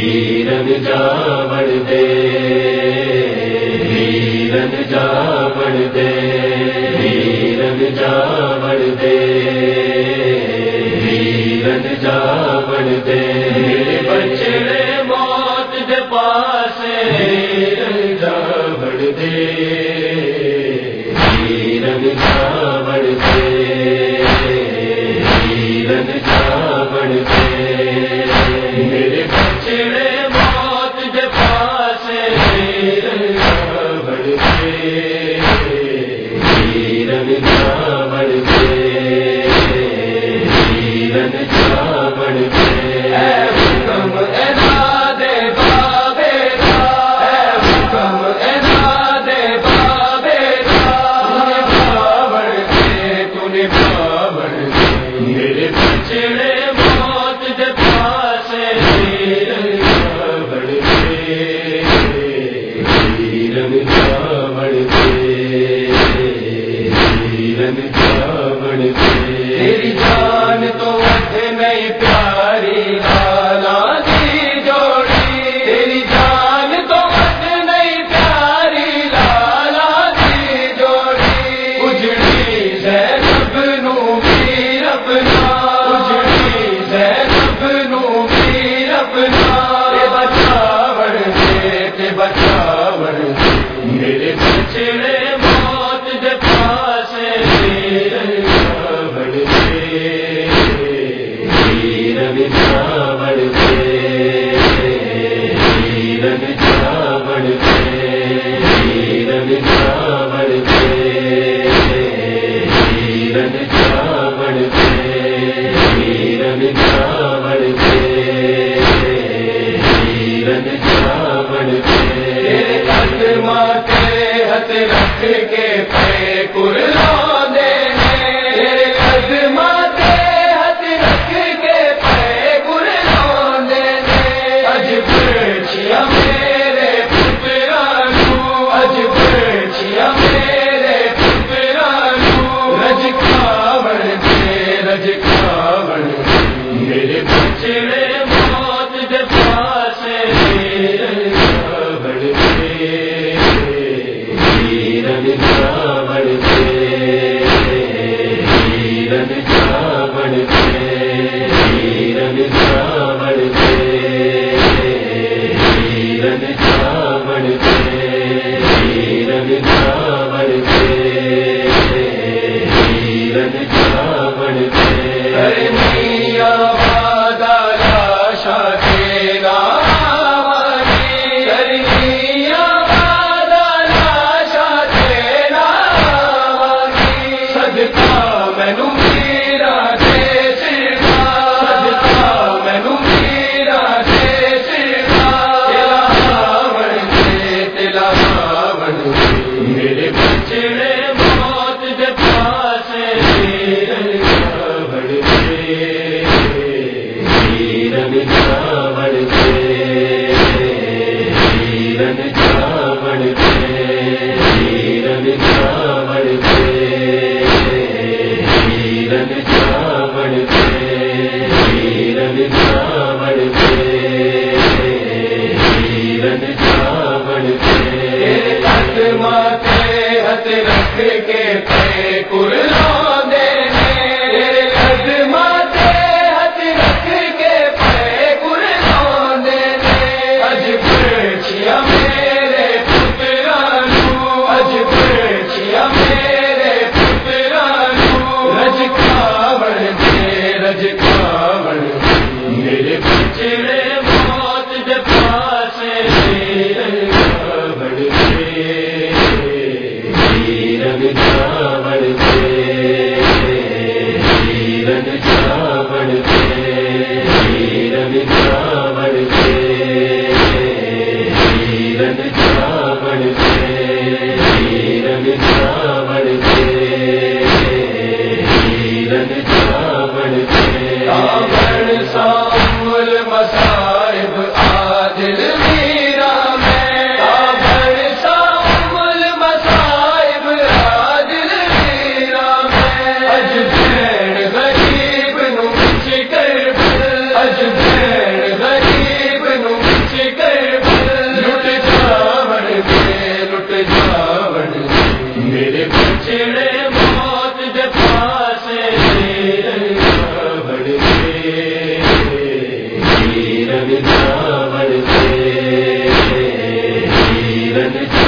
ویرن جاوڑ دے ویرن جاوڑ دے ویرن جاوڑ دے ویرن جاوڑ دے بچڑے موت دے پاس ویرن جاوڑ دے ویرن جاوڑ دے ویرن جاوڑ دے بڑے رب چاوڑ سے رب چاوڑ سے رب رکھ کے بڑھتے چاوڑ سے ہیرن چاوڑ چھ ہیرن چاوڑ سے ہیرن